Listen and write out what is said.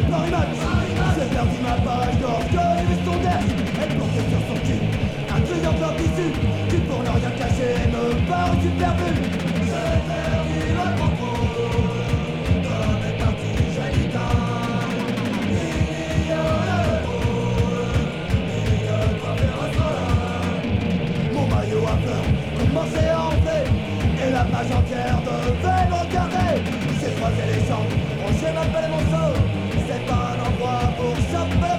elle perdu ma parole d'or que les d'air Elle porte sur son cul Un trésor plein tissu Qui pour ne rien cacher me parle superbu J'ai perdu le Il y a le rôle Mon maillot à fleurs à hanter Et la page entière devait up